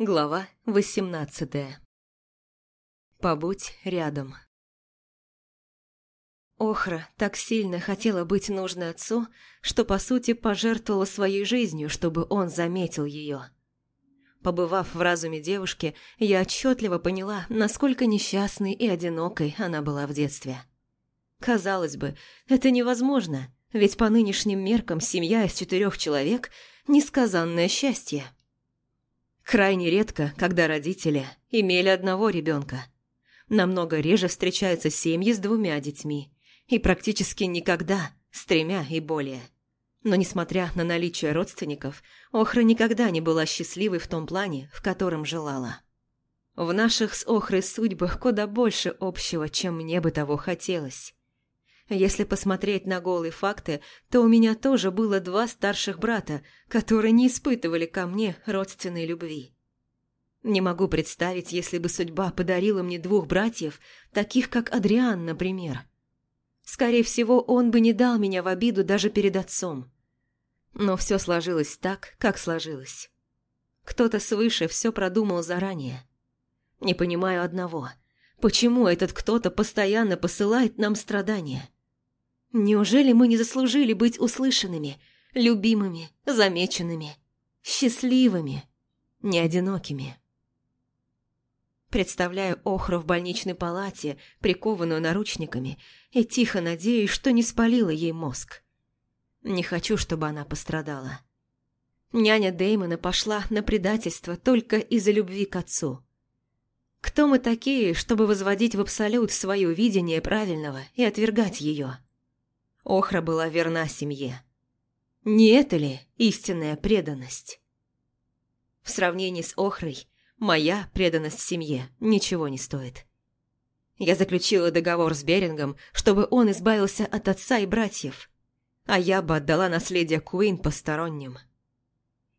Глава 18 Побудь рядом. Охра так сильно хотела быть нужной отцу, что, по сути, пожертвовала своей жизнью, чтобы он заметил ее. Побывав в разуме девушки, я отчетливо поняла, насколько несчастной и одинокой она была в детстве. Казалось бы, это невозможно, ведь по нынешним меркам семья из четырех человек – несказанное счастье. Крайне редко, когда родители имели одного ребенка. Намного реже встречаются семьи с двумя детьми. И практически никогда с тремя и более. Но несмотря на наличие родственников, Охра никогда не была счастливой в том плане, в котором желала. В наших с Охрой судьбах куда больше общего, чем мне бы того хотелось. Если посмотреть на голые факты, то у меня тоже было два старших брата, которые не испытывали ко мне родственной любви. Не могу представить, если бы судьба подарила мне двух братьев, таких как Адриан, например. Скорее всего, он бы не дал меня в обиду даже перед отцом. Но все сложилось так, как сложилось. Кто-то свыше все продумал заранее. Не понимаю одного. Почему этот кто-то постоянно посылает нам страдания? Неужели мы не заслужили быть услышанными, любимыми, замеченными, счастливыми, не одинокими? Представляю Охру в больничной палате, прикованную наручниками, и тихо надеюсь, что не спалила ей мозг. Не хочу, чтобы она пострадала. Няня Дэймона пошла на предательство только из-за любви к отцу. Кто мы такие, чтобы возводить в абсолют свое видение правильного и отвергать ее? Охра была верна семье. Не это ли истинная преданность? В сравнении с Охрой, моя преданность семье ничего не стоит. Я заключила договор с Берингом, чтобы он избавился от отца и братьев, а я бы отдала наследие Куин посторонним.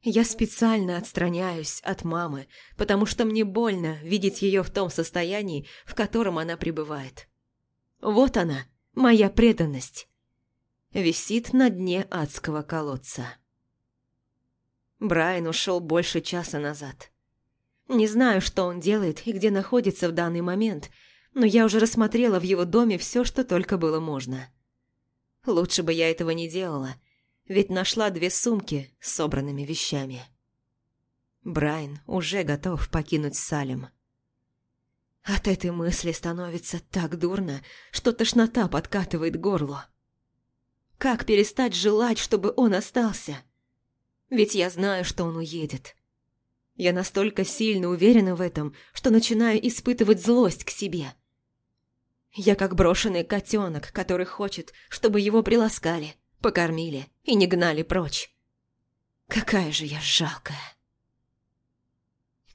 Я специально отстраняюсь от мамы, потому что мне больно видеть ее в том состоянии, в котором она пребывает. Вот она, моя преданность, висит на дне адского колодца. Брайан ушел больше часа назад. Не знаю, что он делает и где находится в данный момент, но я уже рассмотрела в его доме все, что только было можно. Лучше бы я этого не делала, ведь нашла две сумки с собранными вещами. Брайан уже готов покинуть Салем. От этой мысли становится так дурно, что тошнота подкатывает горло. Как перестать желать, чтобы он остался? Ведь я знаю, что он уедет. Я настолько сильно уверена в этом, что начинаю испытывать злость к себе. Я как брошенный котенок, который хочет, чтобы его приласкали, покормили и не гнали прочь. Какая же я жалкая.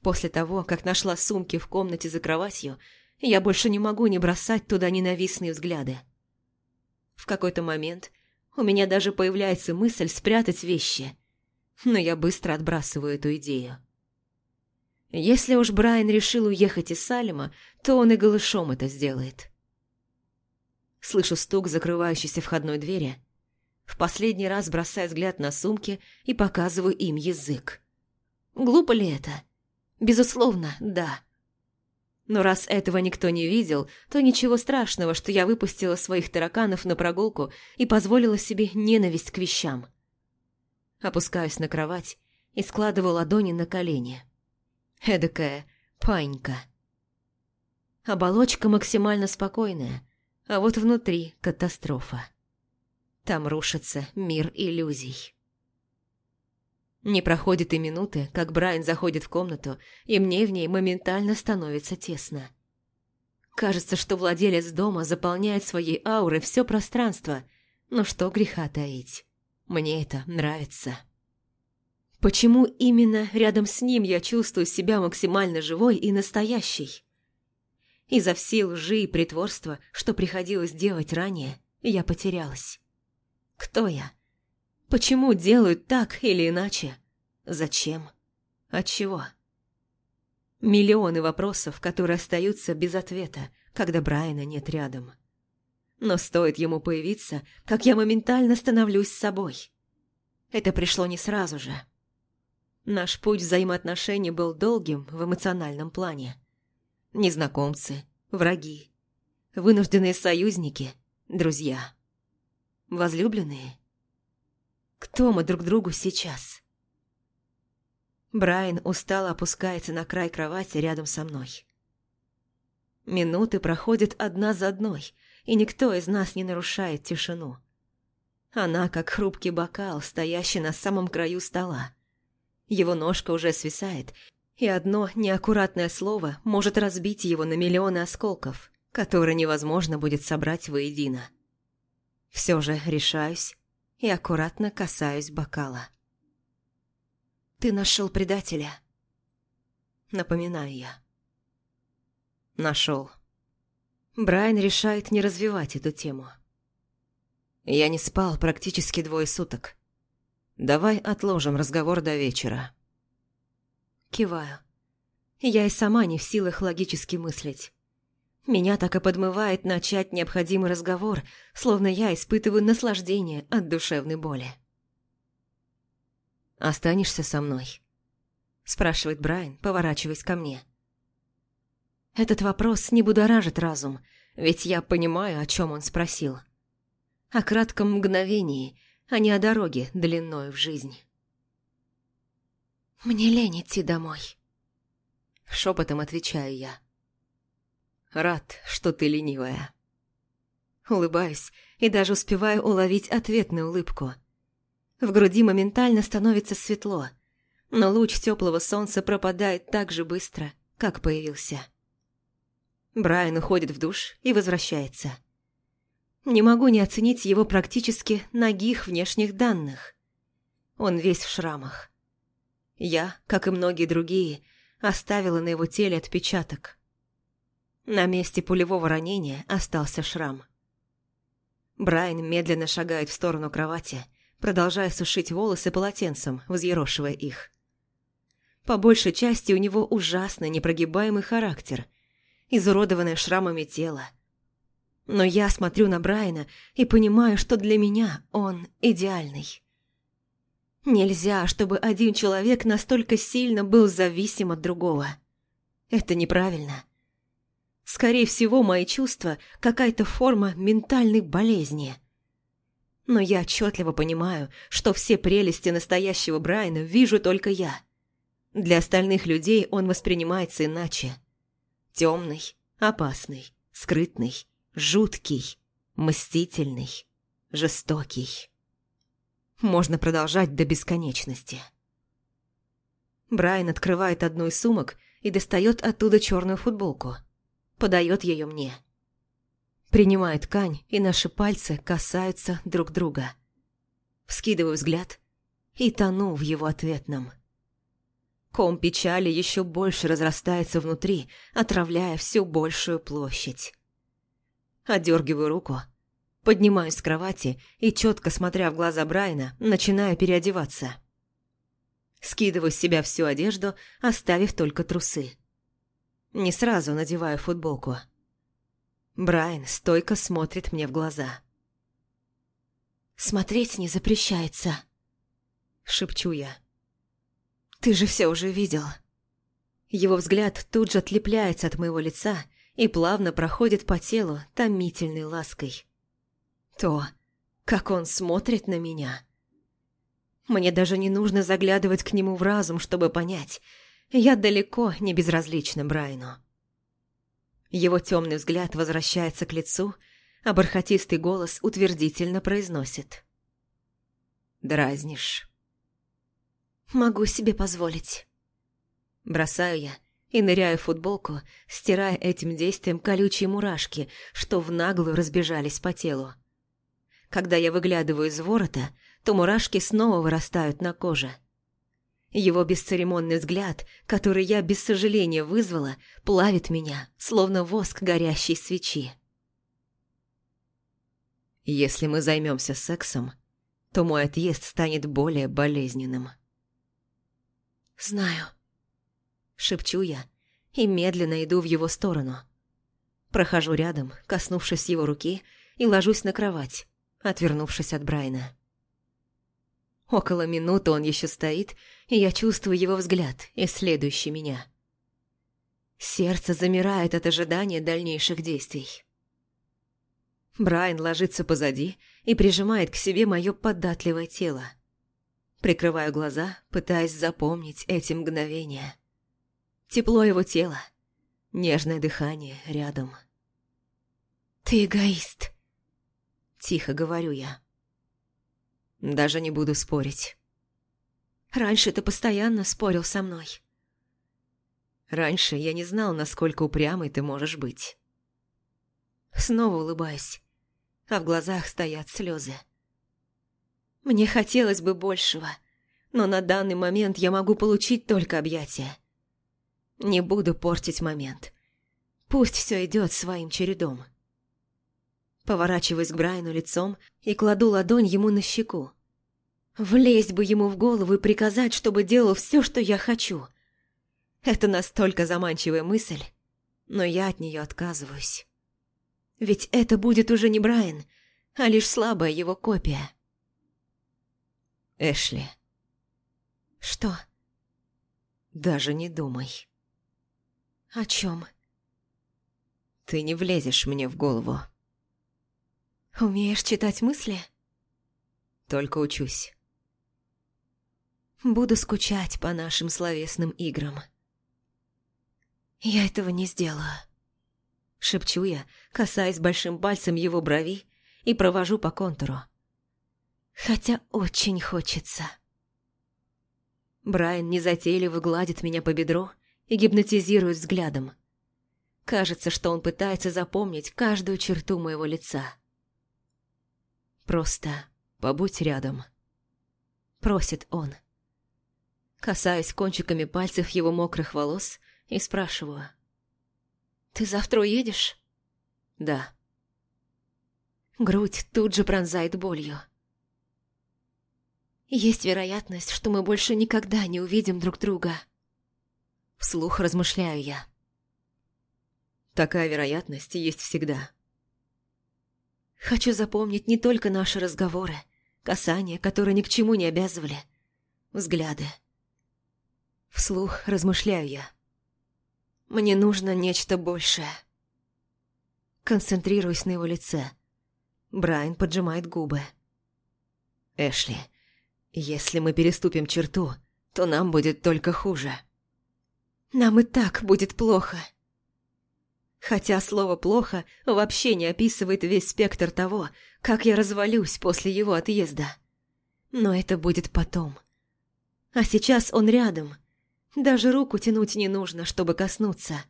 После того, как нашла сумки в комнате за кроватью, я больше не могу не бросать туда ненавистные взгляды. В какой-то момент у меня даже появляется мысль спрятать вещи, но я быстро отбрасываю эту идею. Если уж Брайан решил уехать из Салема, то он и голышом это сделает. Слышу стук закрывающейся входной двери. В последний раз бросаю взгляд на сумки и показываю им язык. Глупо ли это? Безусловно, да. Но раз этого никто не видел, то ничего страшного, что я выпустила своих тараканов на прогулку и позволила себе ненависть к вещам. Опускаюсь на кровать и складываю ладони на колени. Эдакая панька. Оболочка максимально спокойная, а вот внутри катастрофа. Там рушится мир иллюзий. Не проходит и минуты, как Брайан заходит в комнату, и мне в ней моментально становится тесно. Кажется, что владелец дома заполняет своей аурой все пространство, но что греха таить. Мне это нравится. Почему именно рядом с ним я чувствую себя максимально живой и настоящей? Из-за всей лжи и притворства, что приходилось делать ранее, я потерялась. Кто я? Почему делают так или иначе? Зачем? От чего? Миллионы вопросов, которые остаются без ответа, когда Брайана нет рядом. Но стоит ему появиться, как я моментально становлюсь собой. Это пришло не сразу же. Наш путь взаимоотношений был долгим в эмоциональном плане. Незнакомцы, враги, вынужденные союзники, друзья, возлюбленные. Кто мы друг другу сейчас? Брайан устало опускается на край кровати рядом со мной. Минуты проходят одна за одной, и никто из нас не нарушает тишину. Она как хрупкий бокал, стоящий на самом краю стола. Его ножка уже свисает, и одно неаккуратное слово может разбить его на миллионы осколков, которые невозможно будет собрать воедино. Все же решаюсь и аккуратно касаюсь бокала. «Ты нашел предателя», — напоминаю я. Нашел. Брайан решает не развивать эту тему. Я не спал практически двое суток. Давай отложим разговор до вечера. Киваю. Я и сама не в силах логически мыслить. Меня так и подмывает начать необходимый разговор, словно я испытываю наслаждение от душевной боли. «Останешься со мной?» – спрашивает Брайан, поворачиваясь ко мне. Этот вопрос не будоражит разум, ведь я понимаю, о чем он спросил. О кратком мгновении, а не о дороге длинной в жизнь. «Мне лень идти домой», — шепотом отвечаю я. «Рад, что ты ленивая». Улыбаюсь и даже успеваю уловить ответную улыбку. В груди моментально становится светло, но луч теплого солнца пропадает так же быстро, как появился. Брайан уходит в душ и возвращается. Не могу не оценить его практически ногих внешних данных. Он весь в шрамах. Я, как и многие другие, оставила на его теле отпечаток. На месте пулевого ранения остался шрам. Брайан медленно шагает в сторону кровати, продолжая сушить волосы полотенцем, взъерошивая их. По большей части у него ужасно непрогибаемый характер – изуродованное шрамами тело. Но я смотрю на Брайана и понимаю, что для меня он идеальный. Нельзя, чтобы один человек настолько сильно был зависим от другого. Это неправильно. Скорее всего, мои чувства – какая-то форма ментальной болезни. Но я отчетливо понимаю, что все прелести настоящего Брайана вижу только я. Для остальных людей он воспринимается иначе – Темный, опасный, скрытный, жуткий, мстительный, жестокий. Можно продолжать до бесконечности. Брайан открывает одну из сумок и достает оттуда черную футболку. Подает ее мне. Принимаю ткань, и наши пальцы касаются друг друга. Вскидываю взгляд и тону в его ответном. Ком печали еще больше разрастается внутри, отравляя всю большую площадь. Отдергиваю руку, поднимаюсь с кровати и, четко смотря в глаза Брайана, начинаю переодеваться. Скидываю с себя всю одежду, оставив только трусы. Не сразу надеваю футболку. Брайан стойко смотрит мне в глаза. «Смотреть не запрещается», — шепчу я. Ты же все уже видел. Его взгляд тут же отлепляется от моего лица и плавно проходит по телу томительной лаской. То, как он смотрит на меня. Мне даже не нужно заглядывать к нему в разум, чтобы понять. Я далеко не безразлична Брайну. Его темный взгляд возвращается к лицу, а бархатистый голос утвердительно произносит. «Дразнишь». Могу себе позволить. Бросаю я и ныряю в футболку, стирая этим действием колючие мурашки, что в наглую разбежались по телу. Когда я выглядываю из ворота, то мурашки снова вырастают на коже. Его бесцеремонный взгляд, который я без сожаления вызвала, плавит меня, словно воск горящей свечи. Если мы займемся сексом, то мой отъезд станет более болезненным. «Знаю», — шепчу я и медленно иду в его сторону. Прохожу рядом, коснувшись его руки, и ложусь на кровать, отвернувшись от Брайна. Около минуты он еще стоит, и я чувствую его взгляд, исследующий меня. Сердце замирает от ожидания дальнейших действий. Брайан ложится позади и прижимает к себе мое податливое тело. Прикрываю глаза, пытаясь запомнить эти мгновения. Тепло его тела, нежное дыхание рядом. «Ты эгоист», — тихо говорю я. Даже не буду спорить. Раньше ты постоянно спорил со мной. Раньше я не знал, насколько упрямый ты можешь быть. Снова улыбаюсь, а в глазах стоят слезы. Мне хотелось бы большего, но на данный момент я могу получить только объятия. Не буду портить момент. Пусть все идет своим чередом. Поворачиваюсь к Брайану лицом и кладу ладонь ему на щеку. Влезть бы ему в голову и приказать, чтобы делал все, что я хочу. Это настолько заманчивая мысль, но я от нее отказываюсь. Ведь это будет уже не Брайан, а лишь слабая его копия. Эшли. Что? Даже не думай. О чем? Ты не влезешь мне в голову. Умеешь читать мысли? Только учусь. Буду скучать по нашим словесным играм. Я этого не сделаю. Шепчу я, касаясь большим пальцем его брови и провожу по контуру. Хотя очень хочется. Брайан незатейливо гладит меня по бедру и гипнотизирует взглядом. Кажется, что он пытается запомнить каждую черту моего лица. Просто побудь рядом. Просит он. Касаюсь кончиками пальцев его мокрых волос и спрашиваю. «Ты завтра уедешь?» «Да». Грудь тут же пронзает болью. Есть вероятность, что мы больше никогда не увидим друг друга. Вслух размышляю я. Такая вероятность есть всегда. Хочу запомнить не только наши разговоры, касания, которые ни к чему не обязывали, взгляды. Вслух размышляю я. Мне нужно нечто большее. Концентрируюсь на его лице. Брайан поджимает губы. Эшли, если мы переступим черту, то нам будет только хуже. Нам и так будет плохо. Хотя слово «плохо» вообще не описывает весь спектр того, как я развалюсь после его отъезда. Но это будет потом. А сейчас он рядом. Даже руку тянуть не нужно, чтобы коснуться.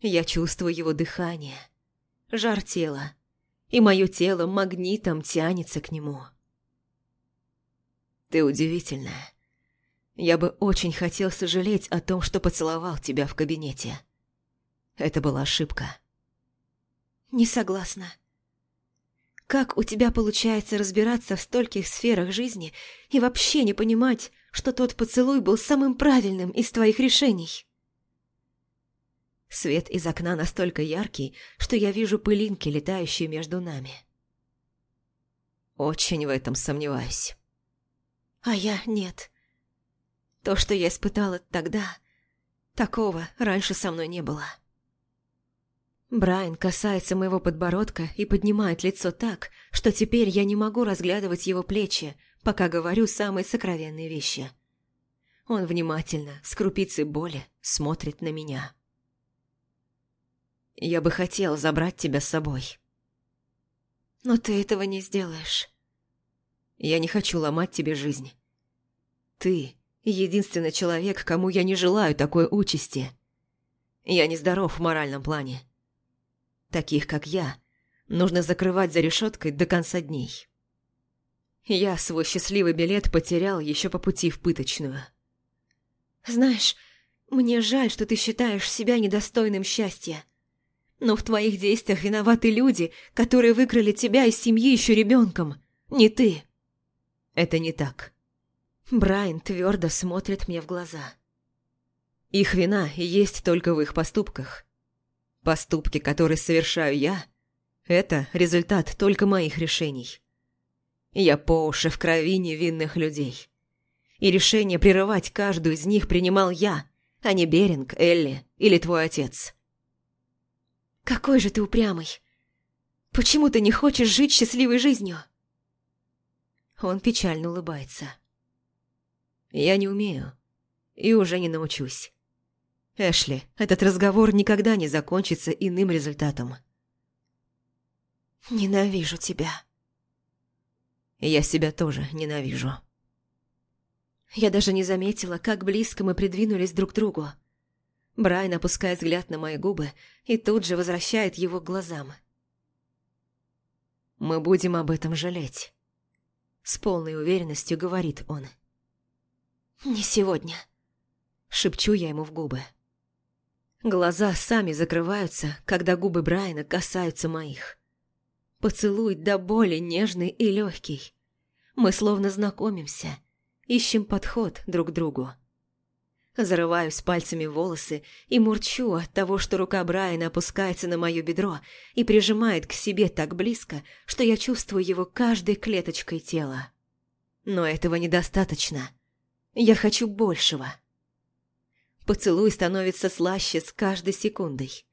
Я чувствую его дыхание, жар тела, и мое тело магнитом тянется к нему. Ты удивительная. Я бы очень хотел сожалеть о том, что поцеловал тебя в кабинете. Это была ошибка. Не согласна. Как у тебя получается разбираться в стольких сферах жизни и вообще не понимать, что тот поцелуй был самым правильным из твоих решений? Свет из окна настолько яркий, что я вижу пылинки, летающие между нами. Очень в этом сомневаюсь. А я нет. То, что я испытала тогда, такого раньше со мной не было. Брайан касается моего подбородка и поднимает лицо так, что теперь я не могу разглядывать его плечи, пока говорю самые сокровенные вещи. Он внимательно, с крупицей боли, смотрит на меня. «Я бы хотел забрать тебя с собой». «Но ты этого не сделаешь». «Я не хочу ломать тебе жизнь. Ты – единственный человек, кому я не желаю такой участи. Я нездоров в моральном плане. Таких, как я, нужно закрывать за решеткой до конца дней. Я свой счастливый билет потерял еще по пути в пыточную. Знаешь, мне жаль, что ты считаешь себя недостойным счастья. Но в твоих действиях виноваты люди, которые выкрали тебя из семьи еще ребенком, не ты. Это не так. Брайан твердо смотрит мне в глаза. Их вина есть только в их поступках. Поступки, которые совершаю я, это результат только моих решений. Я по уши в крови невинных людей. И решение прерывать каждую из них принимал я, а не Беринг, Элли или твой отец. Какой же ты упрямый. Почему ты не хочешь жить счастливой жизнью? Он печально улыбается. Я не умею и уже не научусь. Эшли, этот разговор никогда не закончится иным результатом. Ненавижу тебя. Я себя тоже ненавижу. Я даже не заметила, как близко мы придвинулись друг к другу. Брайан опускает взгляд на мои губы и тут же возвращает его к глазам. «Мы будем об этом жалеть», — с полной уверенностью говорит он. «Не сегодня», — шепчу я ему в губы. Глаза сами закрываются, когда губы Брайана касаются моих. Поцелуй до боли нежный и легкий. Мы словно знакомимся, ищем подход друг к другу. Зарываюсь пальцами волосы и мурчу от того, что рука Брайана опускается на мое бедро и прижимает к себе так близко, что я чувствую его каждой клеточкой тела. Но этого недостаточно. Я хочу большего. Поцелуй становится слаще с каждой секундой.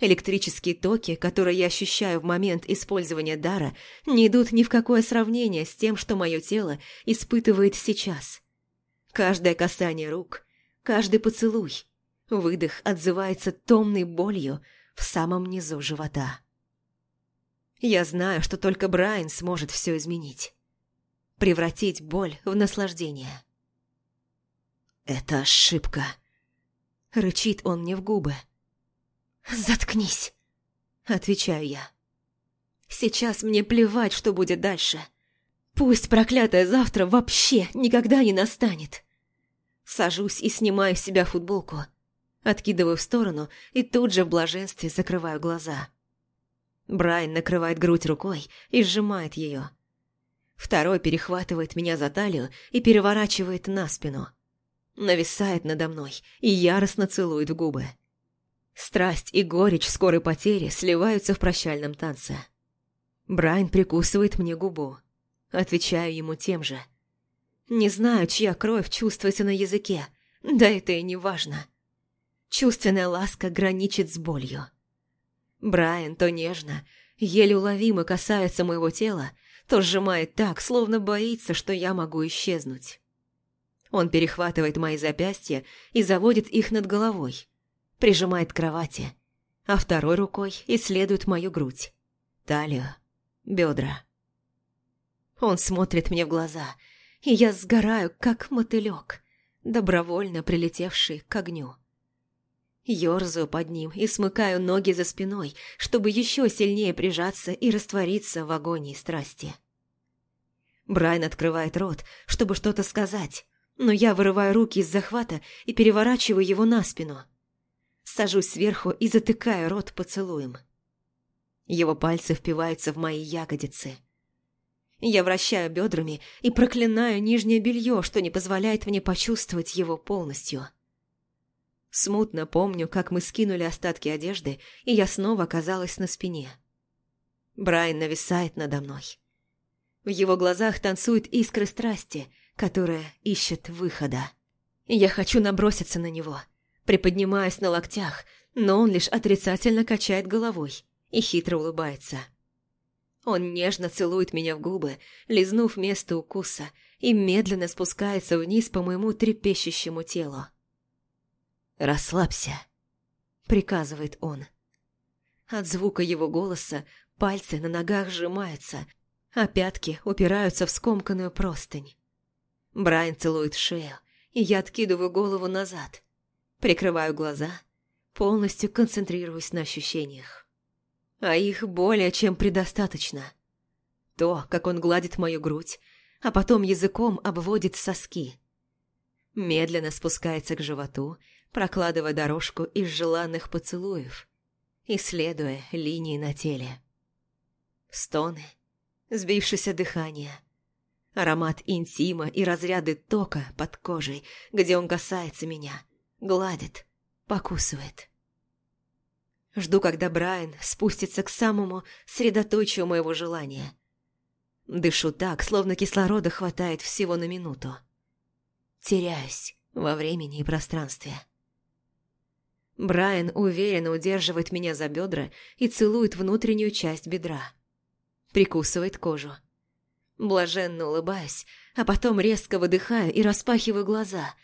Электрические токи, которые я ощущаю в момент использования дара, не идут ни в какое сравнение с тем, что мое тело испытывает сейчас. Каждое касание рук, каждый поцелуй, выдох отзывается томной болью в самом низу живота. Я знаю, что только Брайан сможет все изменить. Превратить боль в наслаждение. Это ошибка. Рычит он мне в губы. «Заткнись!» Отвечаю я. «Сейчас мне плевать, что будет дальше. Пусть проклятое завтра вообще никогда не настанет!» Сажусь и снимаю с себя футболку. Откидываю в сторону и тут же в блаженстве закрываю глаза. Брайан накрывает грудь рукой и сжимает ее. Второй перехватывает меня за талию и переворачивает на спину нависает надо мной и яростно целует в губы. Страсть и горечь скорой потери сливаются в прощальном танце. Брайан прикусывает мне губу. Отвечаю ему тем же. Не знаю, чья кровь чувствуется на языке, да это и не важно. Чувственная ласка граничит с болью. Брайан то нежно, еле уловимо касается моего тела, то сжимает так, словно боится, что я могу исчезнуть. Он перехватывает мои запястья и заводит их над головой, прижимает к кровати, а второй рукой исследует мою грудь, талию, бедра. Он смотрит мне в глаза, и я сгораю, как мотылек, добровольно прилетевший к огню. Ёрзаю под ним и смыкаю ноги за спиной, чтобы еще сильнее прижаться и раствориться в агонии страсти. Брайан открывает рот, чтобы что-то сказать, но я вырываю руки из захвата и переворачиваю его на спину. Сажусь сверху и затыкаю рот поцелуем. Его пальцы впиваются в мои ягодицы. Я вращаю бедрами и проклинаю нижнее белье, что не позволяет мне почувствовать его полностью. Смутно помню, как мы скинули остатки одежды, и я снова оказалась на спине. Брайан нависает надо мной. В его глазах танцуют искры страсти – которая ищет выхода. Я хочу наброситься на него, приподнимаясь на локтях, но он лишь отрицательно качает головой и хитро улыбается. Он нежно целует меня в губы, лизнув место укуса, и медленно спускается вниз по моему трепещущему телу. «Расслабься», — приказывает он. От звука его голоса пальцы на ногах сжимаются, а пятки упираются в скомканную простынь. Брайан целует шею, и я откидываю голову назад. Прикрываю глаза, полностью концентрируюсь на ощущениях. А их более чем предостаточно. То, как он гладит мою грудь, а потом языком обводит соски. Медленно спускается к животу, прокладывая дорожку из желанных поцелуев, исследуя линии на теле. Стоны, сбившееся дыхание – Аромат интима и разряды тока под кожей, где он касается меня, гладит, покусывает. Жду, когда Брайан спустится к самому средоточию моего желания. Дышу так, словно кислорода хватает всего на минуту. Теряюсь во времени и пространстве. Брайан уверенно удерживает меня за бедра и целует внутреннюю часть бедра. Прикусывает кожу. Блаженно улыбаясь, а потом резко выдыхаю и распахиваю глаза,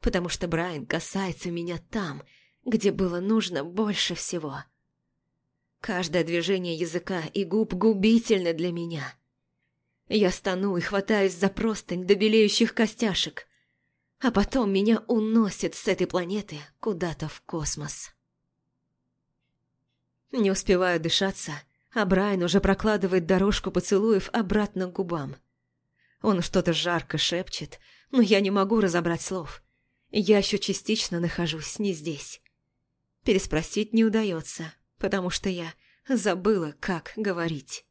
потому что Брайан касается меня там, где было нужно больше всего. Каждое движение языка и губ губительно для меня. Я стану и хватаюсь за простынь до белеющих костяшек, а потом меня уносит с этой планеты куда-то в космос. Не успеваю дышаться, а Брайан уже прокладывает дорожку поцелуев обратно к губам. Он что-то жарко шепчет, но я не могу разобрать слов. Я еще частично нахожусь не здесь. Переспросить не удается, потому что я забыла, как говорить.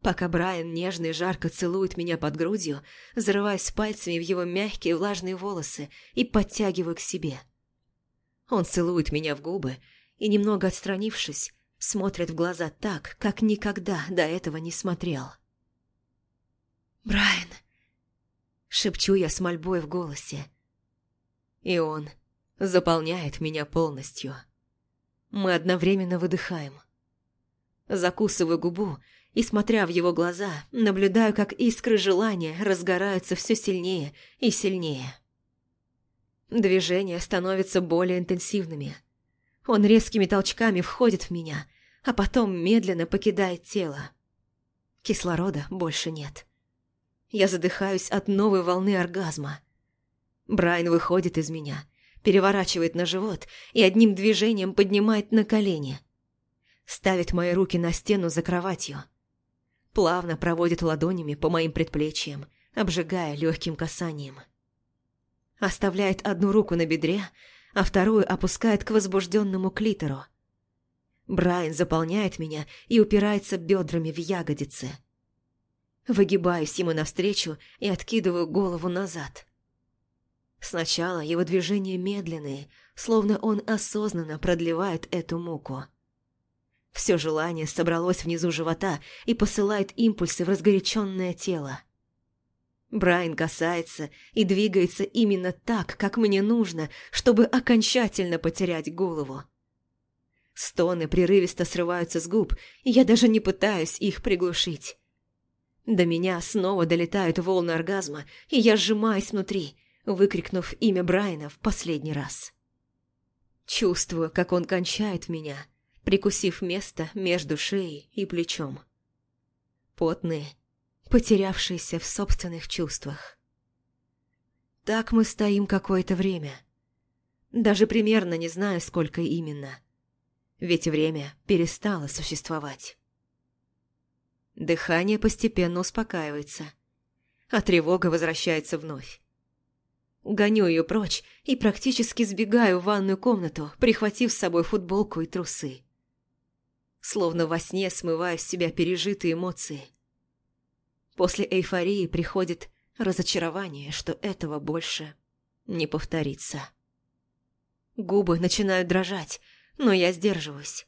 Пока Брайан нежно и жарко целует меня под грудью, зарываясь пальцами в его мягкие влажные волосы и подтягиваю к себе. Он целует меня в губы и, немного отстранившись, смотрит в глаза так, как никогда до этого не смотрел. «Брайан!» — шепчу я с мольбой в голосе. И он заполняет меня полностью. Мы одновременно выдыхаем. Закусываю губу и, смотря в его глаза, наблюдаю, как искры желания разгораются все сильнее и сильнее. Движения становятся более интенсивными. Он резкими толчками входит в меня, а потом медленно покидает тело. Кислорода больше нет. Я задыхаюсь от новой волны оргазма. Брайан выходит из меня, переворачивает на живот и одним движением поднимает на колени. Ставит мои руки на стену за кроватью – плавно проводит ладонями по моим предплечьям, обжигая легким касанием. Оставляет одну руку на бедре, а вторую опускает к возбужденному клитору. Брайан заполняет меня и упирается бедрами в ягодицы. Выгибаюсь ему навстречу и откидываю голову назад. Сначала его движения медленные, словно он осознанно продлевает эту муку. Все желание собралось внизу живота и посылает импульсы в разгоряченное тело. Брайан касается и двигается именно так, как мне нужно, чтобы окончательно потерять голову. Стоны прерывисто срываются с губ, и я даже не пытаюсь их приглушить. До меня снова долетают волны оргазма, и я сжимаюсь внутри, выкрикнув имя Брайана в последний раз. Чувствую, как он кончает меня – прикусив место между шеей и плечом. Потные, потерявшиеся в собственных чувствах. Так мы стоим какое-то время. Даже примерно не знаю, сколько именно. Ведь время перестало существовать. Дыхание постепенно успокаивается, а тревога возвращается вновь. Гоню ее прочь и практически сбегаю в ванную комнату, прихватив с собой футболку и трусы словно во сне смывая с себя пережитые эмоции. После эйфории приходит разочарование, что этого больше не повторится. Губы начинают дрожать, но я сдерживаюсь.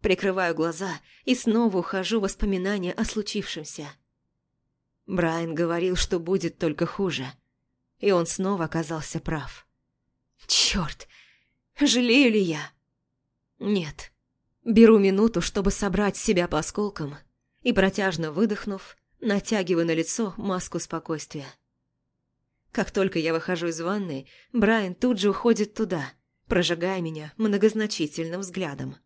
Прикрываю глаза и снова ухожу в воспоминания о случившемся. Брайан говорил, что будет только хуже, и он снова оказался прав. Черт, жалею ли я? Нет. Беру минуту, чтобы собрать себя по осколкам, и, протяжно выдохнув, натягиваю на лицо маску спокойствия. Как только я выхожу из ванной, Брайан тут же уходит туда, прожигая меня многозначительным взглядом.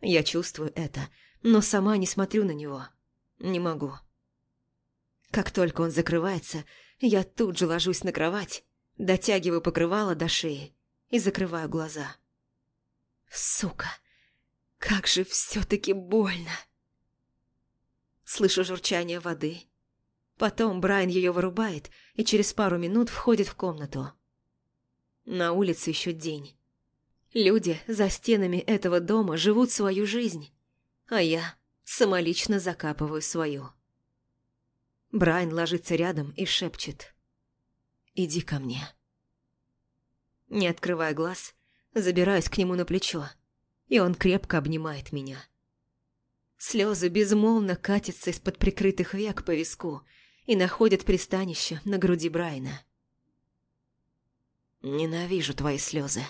Я чувствую это, но сама не смотрю на него. Не могу. Как только он закрывается, я тут же ложусь на кровать, дотягиваю покрывало до шеи и закрываю глаза. Сука! Как же все-таки больно. Слышу журчание воды. Потом Брайан ее вырубает и через пару минут входит в комнату. На улице еще день. Люди за стенами этого дома живут свою жизнь, а я самолично закапываю свою. Брайан ложится рядом и шепчет. «Иди ко мне». Не открывая глаз, забираюсь к нему на плечо и он крепко обнимает меня. Слезы безмолвно катятся из-под прикрытых век по виску и находят пристанище на груди Брайна. «Ненавижу твои слезы»,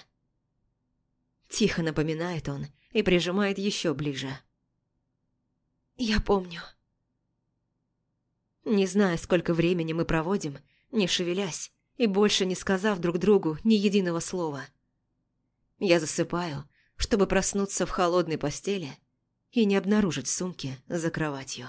– тихо напоминает он и прижимает еще ближе. «Я помню». Не зная, сколько времени мы проводим, не шевелясь и больше не сказав друг другу ни единого слова. Я засыпаю, чтобы проснуться в холодной постели и не обнаружить сумки за кроватью.